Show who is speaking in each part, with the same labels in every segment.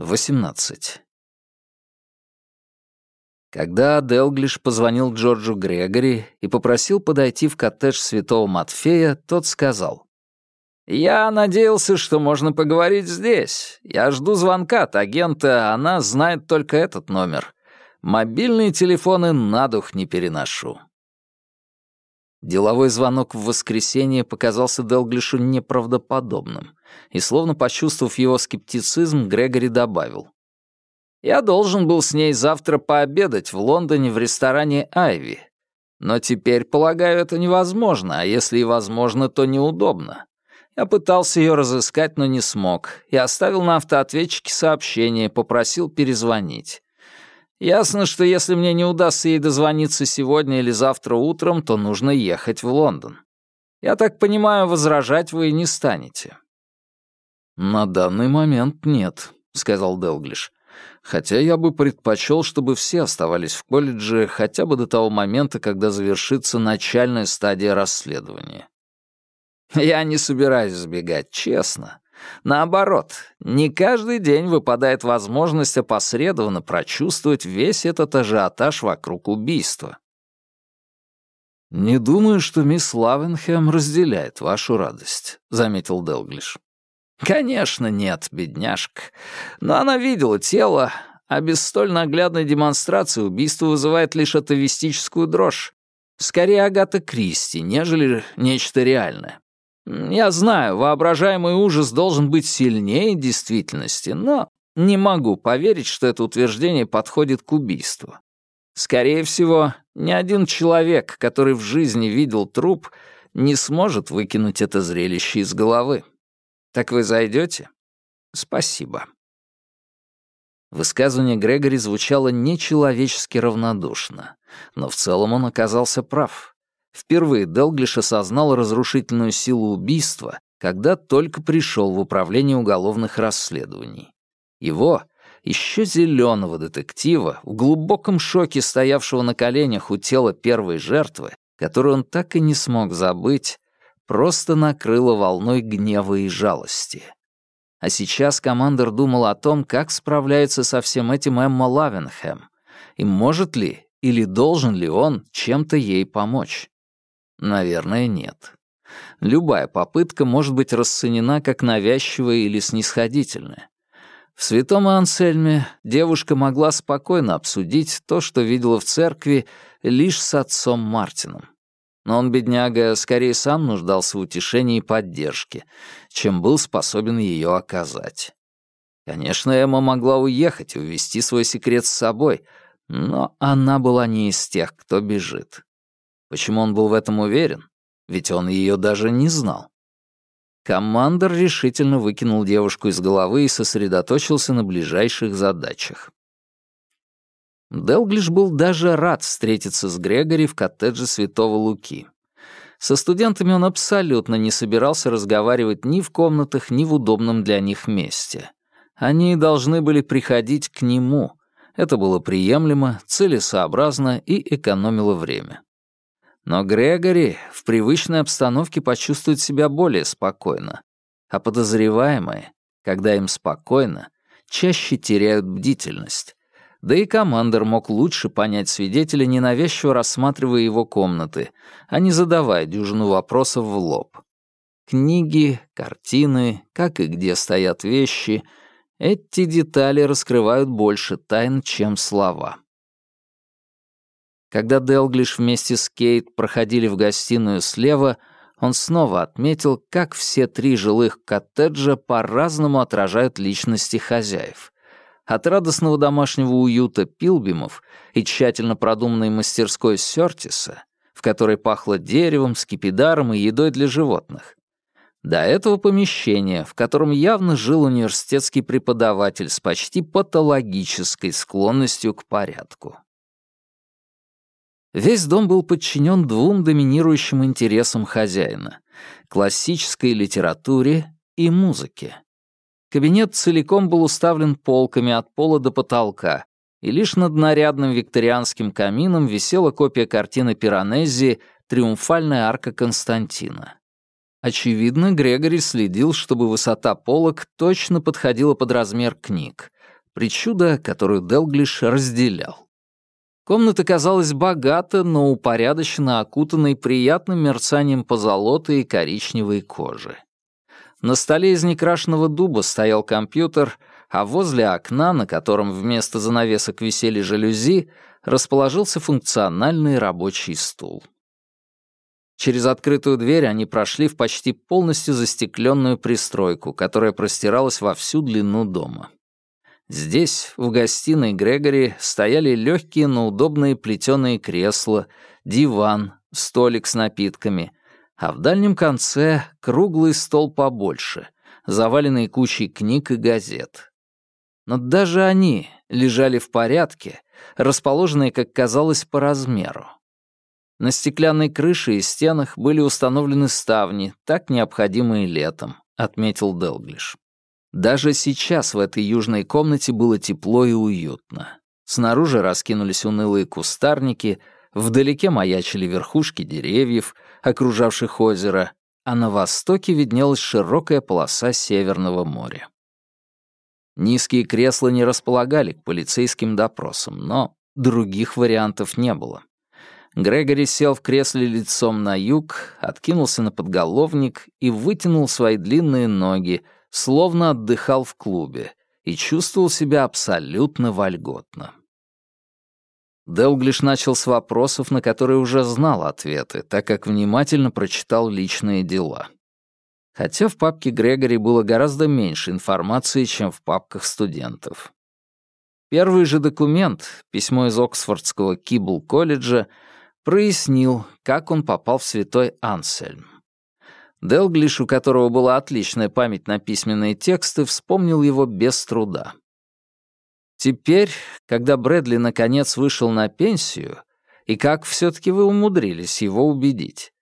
Speaker 1: 18. Когда Делглиш позвонил Джорджу Грегори и попросил подойти в коттедж святого Матфея, тот сказал. «Я надеялся, что можно поговорить здесь. Я жду звонка от агента, она знает только этот номер. Мобильные телефоны на дух не переношу». Деловой звонок в воскресенье показался Делглишу неправдоподобным, и, словно почувствовав его скептицизм, Грегори добавил. «Я должен был с ней завтра пообедать в Лондоне в ресторане «Айви». Но теперь, полагаю, это невозможно, а если и возможно, то неудобно. Я пытался ее разыскать, но не смог, и оставил на автоответчике сообщение, попросил перезвонить. Ясно, что если мне не удастся ей дозвониться сегодня или завтра утром, то нужно ехать в Лондон. Я так понимаю, возражать вы не станете». «На данный момент нет», — сказал Делглиш. «Хотя я бы предпочел, чтобы все оставались в колледже хотя бы до того момента, когда завершится начальная стадия расследования». «Я не собираюсь сбегать, честно. Наоборот, не каждый день выпадает возможность опосредованно прочувствовать весь этот ажиотаж вокруг убийства. «Не думаю, что мисс Лавенхэм разделяет вашу радость», — заметил Делглиш. «Конечно нет, бедняжка. Но она видела тело, а без столь наглядной демонстрации убийство вызывает лишь атовистическую дрожь. Скорее Агата Кристи, нежели нечто реальное. Я знаю, воображаемый ужас должен быть сильнее действительности, но не могу поверить, что это утверждение подходит к убийству. Скорее всего, ни один человек, который в жизни видел труп, не сможет выкинуть это зрелище из головы. Так вы зайдете? Спасибо. Высказывание Грегори звучало нечеловечески равнодушно, но в целом он оказался прав. Впервые Делглиш осознал разрушительную силу убийства, когда только пришел в управление уголовных расследований. Его, еще зеленого детектива, в глубоком шоке стоявшего на коленях у тела первой жертвы, которую он так и не смог забыть, просто накрыло волной гнева и жалости. А сейчас командор думал о том, как справляется со всем этим Эмма Лавенхэм, и может ли или должен ли он чем-то ей помочь. Наверное, нет. Любая попытка может быть расценена как навязчивая или снисходительная. В святом Ансельме девушка могла спокойно обсудить то, что видела в церкви, лишь с отцом Мартином. Но он, бедняга, скорее сам нуждался в утешении и поддержке, чем был способен ее оказать. Конечно, Эмма могла уехать и увезти свой секрет с собой, но она была не из тех, кто бежит. Почему он был в этом уверен? Ведь он ее даже не знал. Командор решительно выкинул девушку из головы и сосредоточился на ближайших задачах. Делглиш был даже рад встретиться с Грегори в коттедже Святого Луки. Со студентами он абсолютно не собирался разговаривать ни в комнатах, ни в удобном для них месте. Они должны были приходить к нему. Это было приемлемо, целесообразно и экономило время. Но Грегори в привычной обстановке почувствует себя более спокойно, а подозреваемые, когда им спокойно, чаще теряют бдительность. Да и командир мог лучше понять свидетеля, ненавязчиво рассматривая его комнаты, а не задавая дюжину вопросов в лоб. Книги, картины, как и где стоят вещи — эти детали раскрывают больше тайн, чем слова. Когда Делглиш вместе с Кейт проходили в гостиную слева, он снова отметил, как все три жилых коттеджа по-разному отражают личности хозяев. От радостного домашнего уюта Пилбимов и тщательно продуманной мастерской Сёртиса, в которой пахло деревом, скипидаром и едой для животных, до этого помещения, в котором явно жил университетский преподаватель с почти патологической склонностью к порядку. Весь дом был подчинен двум доминирующим интересам хозяина — классической литературе и музыке. Кабинет целиком был уставлен полками от пола до потолка, и лишь над нарядным викторианским камином висела копия картины Пиранези «Триумфальная арка Константина». Очевидно, Грегори следил, чтобы высота полок точно подходила под размер книг, причуда, которую Делглиш разделял. Комната казалась богата, но упорядоченно окутанной приятным мерцанием позолоты и коричневой кожи. На столе из некрашенного дуба стоял компьютер, а возле окна, на котором вместо занавесок висели жалюзи, расположился функциональный рабочий стул. Через открытую дверь они прошли в почти полностью застекленную пристройку, которая простиралась во всю длину дома. Здесь, в гостиной Грегори, стояли легкие, но удобные плетеные кресла, диван, столик с напитками, а в дальнем конце круглый стол побольше, заваленный кучей книг и газет. Но даже они лежали в порядке, расположенные, как казалось, по размеру. На стеклянной крыше и стенах были установлены ставни, так необходимые летом, отметил Делглиш. Даже сейчас в этой южной комнате было тепло и уютно. Снаружи раскинулись унылые кустарники, вдалеке маячили верхушки деревьев, окружавших озеро, а на востоке виднелась широкая полоса Северного моря. Низкие кресла не располагали к полицейским допросам, но других вариантов не было. Грегори сел в кресле лицом на юг, откинулся на подголовник и вытянул свои длинные ноги, словно отдыхал в клубе, и чувствовал себя абсолютно вольготно. Делглиш начал с вопросов, на которые уже знал ответы, так как внимательно прочитал личные дела. Хотя в папке Грегори было гораздо меньше информации, чем в папках студентов. Первый же документ, письмо из Оксфордского Кибл-колледжа, прояснил, как он попал в святой Ансельм. Делглиш, у которого была отличная память на письменные тексты, вспомнил его без труда. Теперь, когда Брэдли наконец вышел на пенсию, и как все-таки вы умудрились его убедить?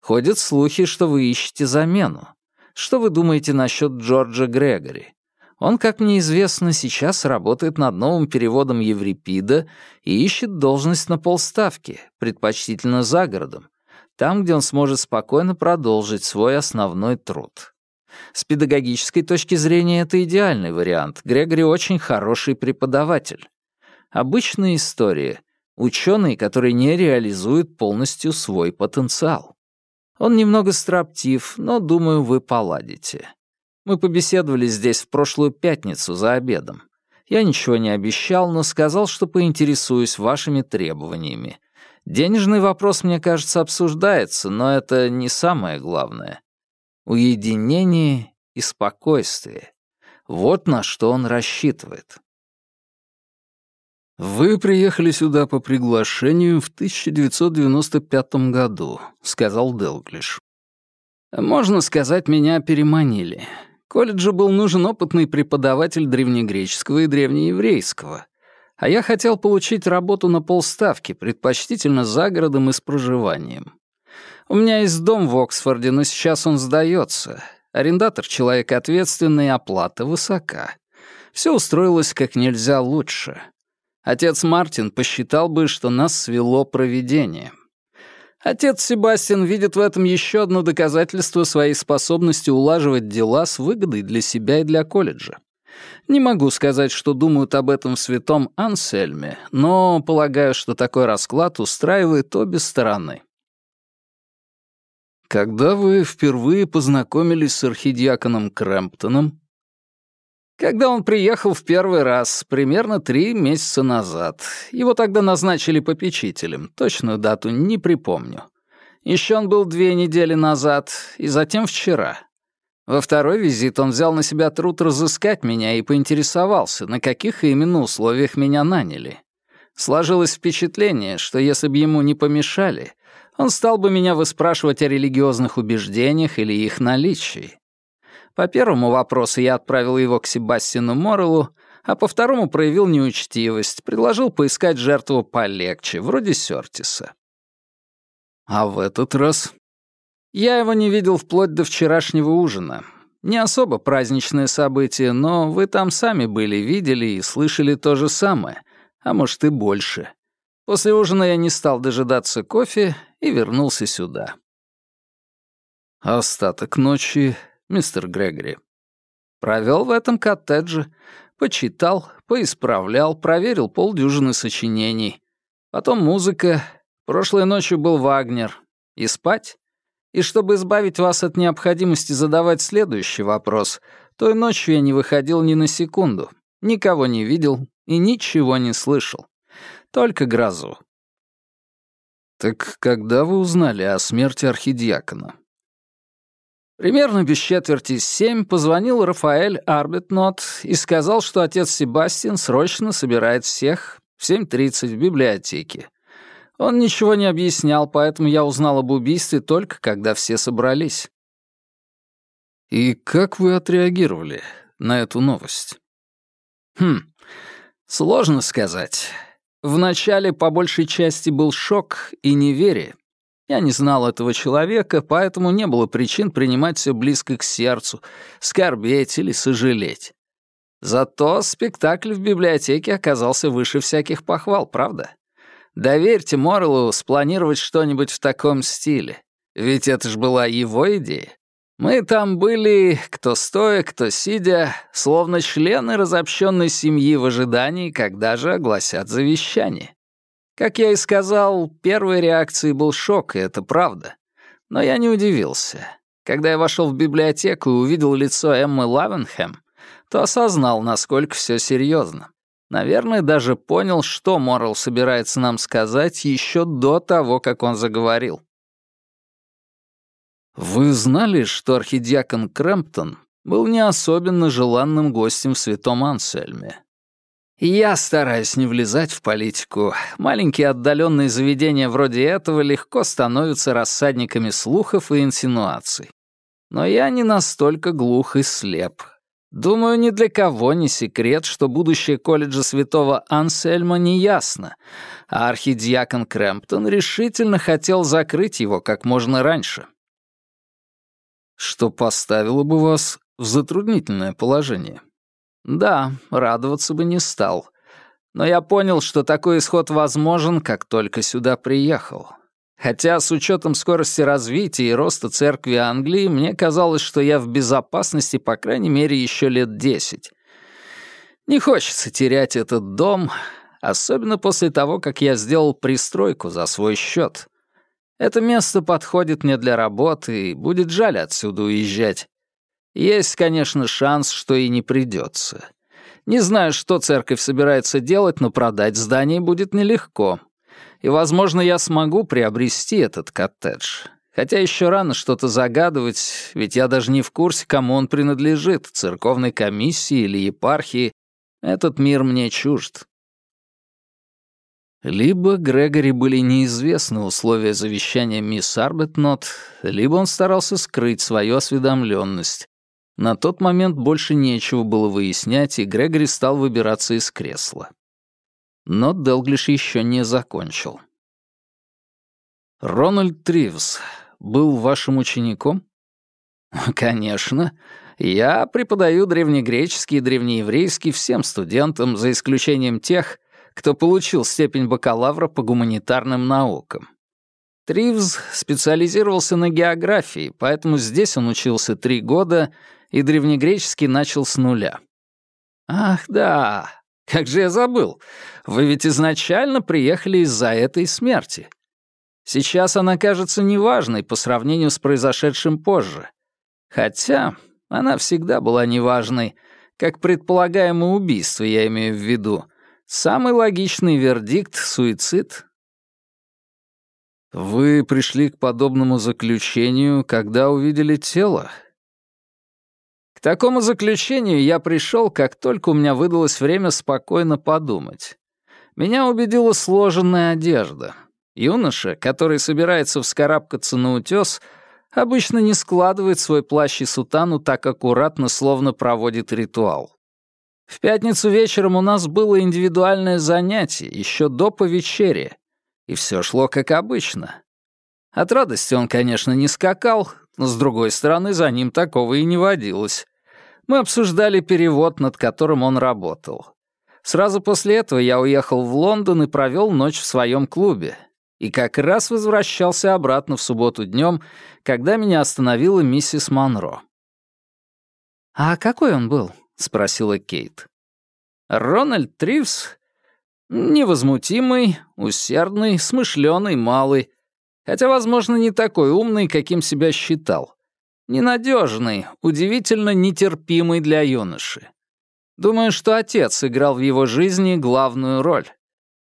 Speaker 1: Ходят слухи, что вы ищете замену. Что вы думаете насчет Джорджа Грегори? Он, как мне известно, сейчас работает над новым переводом Еврипида и ищет должность на полставки, предпочтительно за городом, там, где он сможет спокойно продолжить свой основной труд. С педагогической точки зрения это идеальный вариант. Грегори очень хороший преподаватель. Обычная история. Ученый, который не реализует полностью свой потенциал. Он немного строптив, но, думаю, вы поладите. Мы побеседовали здесь в прошлую пятницу за обедом. Я ничего не обещал, но сказал, что поинтересуюсь вашими требованиями. Денежный вопрос, мне кажется, обсуждается, но это не самое главное. Уединение и спокойствие. Вот на что он рассчитывает.
Speaker 2: «Вы приехали сюда по приглашению в 1995 году», — сказал Делглиш.
Speaker 1: «Можно сказать, меня переманили. Колледжу был нужен опытный преподаватель древнегреческого и древнееврейского. А я хотел получить работу на полставки, предпочтительно за городом и с проживанием. У меня есть дом в Оксфорде, но сейчас он сдается. Арендатор — человек ответственный, оплата высока. Все устроилось как нельзя лучше. Отец Мартин посчитал бы, что нас свело провидение. Отец Себастьян видит в этом еще одно доказательство своей способности улаживать дела с выгодой для себя и для колледжа. Не могу сказать, что думают об этом святом Ансельме, но полагаю, что такой расклад устраивает обе стороны.
Speaker 2: Когда вы впервые познакомились с архидиаконом Крэмптоном?
Speaker 1: Когда он приехал в первый раз, примерно три месяца назад. Его тогда назначили попечителем, точную дату не припомню. Еще он был две недели назад, и затем вчера. Во второй визит он взял на себя труд разыскать меня и поинтересовался, на каких именно условиях меня наняли. Сложилось впечатление, что если бы ему не помешали, он стал бы меня выспрашивать о религиозных убеждениях или их наличии. По первому вопросу я отправил его к Себастину Морреллу, а по второму проявил неучтивость, предложил поискать жертву полегче, вроде Сёртиса.
Speaker 2: А в этот раз?
Speaker 1: Я его не видел вплоть до вчерашнего ужина. Не особо праздничное событие, но вы там сами были, видели и слышали то же самое, а может и больше. После ужина я не стал дожидаться кофе и вернулся сюда.
Speaker 2: Остаток ночи мистер Грегори.
Speaker 1: Провел в этом коттедже. Почитал, поисправлял, проверил полдюжины сочинений. Потом музыка. Прошлой ночью был Вагнер. И спать? И чтобы избавить вас от необходимости задавать следующий вопрос, той ночью я не выходил ни на секунду, никого не видел и ничего не слышал. Только грозу.
Speaker 2: Так когда вы узнали о смерти архидиакона?
Speaker 1: Примерно без четверти семь позвонил Рафаэль Арбитнот и сказал, что отец Себастьян срочно собирает всех в 7.30 в библиотеке. Он ничего не объяснял, поэтому я узнал об убийстве только когда все собрались.
Speaker 2: И как вы отреагировали на эту новость?
Speaker 1: Хм, сложно сказать. Вначале по большей части был шок и неверие. Я не знал этого человека, поэтому не было причин принимать все близко к сердцу, скорбеть или сожалеть. Зато спектакль в библиотеке оказался выше всяких похвал, правда? Доверьте Морреллу спланировать что-нибудь в таком стиле. Ведь это ж была его идея. Мы там были, кто стоя, кто сидя, словно члены разобщенной семьи в ожидании, когда же огласят завещание. Как я и сказал, первой реакцией был шок, и это правда. Но я не удивился. Когда я вошел в библиотеку и увидел лицо Эммы Лавенхэм, то осознал, насколько все серьезно. Наверное, даже понял, что Моррелл собирается нам сказать еще до того, как он заговорил.
Speaker 2: «Вы знали, что архидиакон Крэмптон был не особенно желанным гостем в Святом Ансельме?»
Speaker 1: Я стараюсь не влезать в политику. Маленькие отдаленные заведения вроде этого легко становятся рассадниками слухов и инсинуаций. Но я не настолько глух и слеп, Думаю, ни для кого не секрет, что будущее колледжа святого Ансельма неясно, а архидиакон Крэмптон решительно хотел закрыть его как можно раньше.
Speaker 2: Что поставило бы вас в затруднительное положение?
Speaker 1: Да, радоваться бы не стал. Но я понял, что такой исход возможен, как только сюда приехал. Хотя с учетом скорости развития и роста церкви Англии, мне казалось, что я в безопасности, по крайней мере, еще лет десять. Не хочется терять этот дом, особенно после того, как я сделал пристройку за свой счет. Это место подходит мне для работы, и будет жаль отсюда уезжать. Есть, конечно, шанс, что и не придется. Не знаю, что церковь собирается делать, но продать здание будет нелегко и, возможно, я смогу приобрести этот коттедж. Хотя еще рано что-то загадывать, ведь я даже не в курсе, кому он принадлежит, церковной комиссии или епархии. Этот мир мне чужд. Либо Грегори были неизвестны условия завещания мисс Арбетнот, либо он старался скрыть свою осведомленность. На тот момент больше нечего было выяснять, и Грегори стал выбираться из кресла. Но Делглиш еще не закончил. «Рональд Тривс был вашим учеником?» «Конечно. Я преподаю древнегреческий и древнееврейский всем студентам, за исключением тех, кто получил степень бакалавра по гуманитарным наукам. Тривз специализировался на географии, поэтому здесь он учился три года и древнегреческий начал с нуля. Ах да, как же я забыл. Вы ведь изначально приехали из-за этой смерти. Сейчас она кажется неважной по сравнению с произошедшим позже. Хотя она всегда была неважной. Как предполагаемое убийство, я имею в виду. Самый логичный вердикт — суицид.
Speaker 2: Вы пришли к подобному заключению, когда увидели тело?
Speaker 1: Такому заключению я пришел, как только у меня выдалось время спокойно подумать. Меня убедила сложенная одежда. Юноша, который собирается вскарабкаться на утес, обычно не складывает свой плащ и сутану так аккуратно, словно проводит ритуал. В пятницу вечером у нас было индивидуальное занятие, еще до повечерия, и все шло как обычно. От радости он, конечно, не скакал, но, с другой стороны, за ним такого и не водилось. Мы обсуждали перевод, над которым он работал. Сразу после этого я уехал в Лондон и провел ночь в своем клубе. И как раз возвращался обратно в субботу днем, когда меня остановила миссис Монро. «А какой он был?» — спросила Кейт. Рональд Тривс — невозмутимый, усердный, смышленый, малый, хотя, возможно, не такой умный, каким себя считал. Ненадежный, удивительно нетерпимый для юноши. Думаю, что отец играл в его жизни главную роль.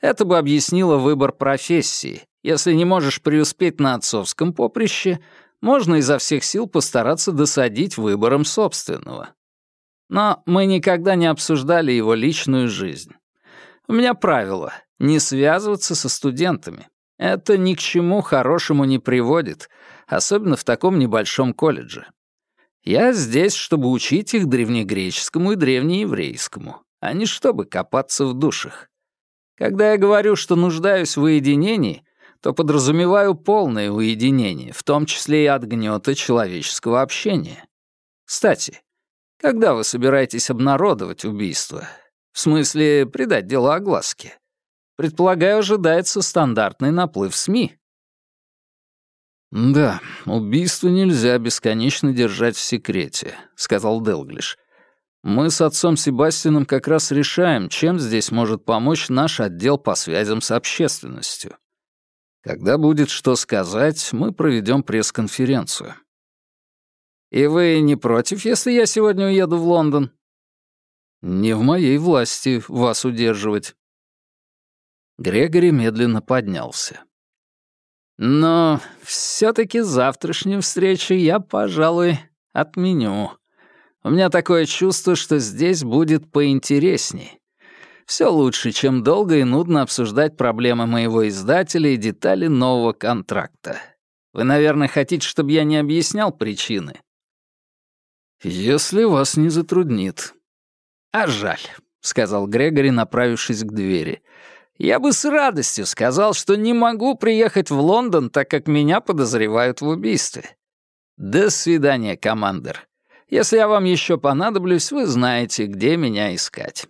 Speaker 1: Это бы объяснило выбор профессии. Если не можешь преуспеть на отцовском поприще, можно изо всех сил постараться досадить выбором собственного. Но мы никогда не обсуждали его личную жизнь. У меня правило — не связываться со студентами. Это ни к чему хорошему не приводит, особенно в таком небольшом колледже. Я здесь, чтобы учить их древнегреческому и древнееврейскому, а не чтобы копаться в душах. Когда я говорю, что нуждаюсь в уединении, то подразумеваю полное уединение, в том числе и от гнета человеческого общения. Кстати, когда вы собираетесь обнародовать убийство? В смысле, придать дело огласке? Предполагаю, ожидается стандартный наплыв СМИ.
Speaker 2: «Да, убийство нельзя бесконечно держать в секрете», — сказал Делглиш. «Мы с отцом Себастьяном как раз решаем, чем здесь может помочь наш отдел по связям с общественностью. Когда будет что сказать, мы проведем пресс-конференцию».
Speaker 1: «И вы не против, если я сегодня уеду в Лондон?»
Speaker 2: «Не в моей власти вас удерживать».
Speaker 1: Грегори медленно поднялся. «Но все-таки завтрашнюю встречу я, пожалуй, отменю. У меня такое чувство, что здесь будет поинтересней. Все лучше, чем долго и нудно обсуждать проблемы моего издателя и детали нового контракта. Вы, наверное, хотите, чтобы я не объяснял причины?»
Speaker 2: «Если вас не затруднит».
Speaker 1: «А жаль», — сказал Грегори, направившись к двери. «Я бы с радостью сказал, что не могу приехать в Лондон, так как меня подозревают в убийстве. До свидания, командир. Если я вам еще понадоблюсь, вы знаете, где меня искать».